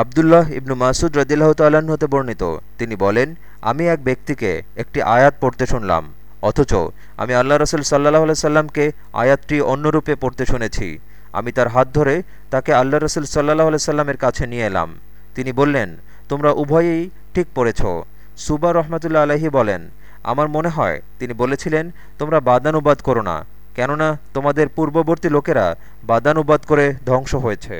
আবদুল্লাহ ইবনু মাসুদ রদিল্লাহ তাল্লাহ্ন হতে বর্ণিত। তিনি বলেন, আমি এক ব্যক্তিকে একটি আয়াত পড়তে শুনলাম, অথচ আমি আল্লাহ রসুল সাল্লাহ সাল্লামকে আয়াতটি অন্যরূপে পড়তে শুনেছি। আমি তার হাত ধরে তাকে আল্লাহ রসুল সাল্লাহ সাল্লামের কাছে নিয়ে এলাম। তিনি বললেন, তোমরা উভয়েই ঠিক পড়েছ। সুবা রহমতুল্লা আলহি বলেন, আমার মনে হয় তিনি বলেছিলেন, তোমরা বাদানুবাদ করো না, কেননা তোমাদের পূর্ববর্তী লোকেরা বাদানুবাদ করে ধ্বংস হয়েছে।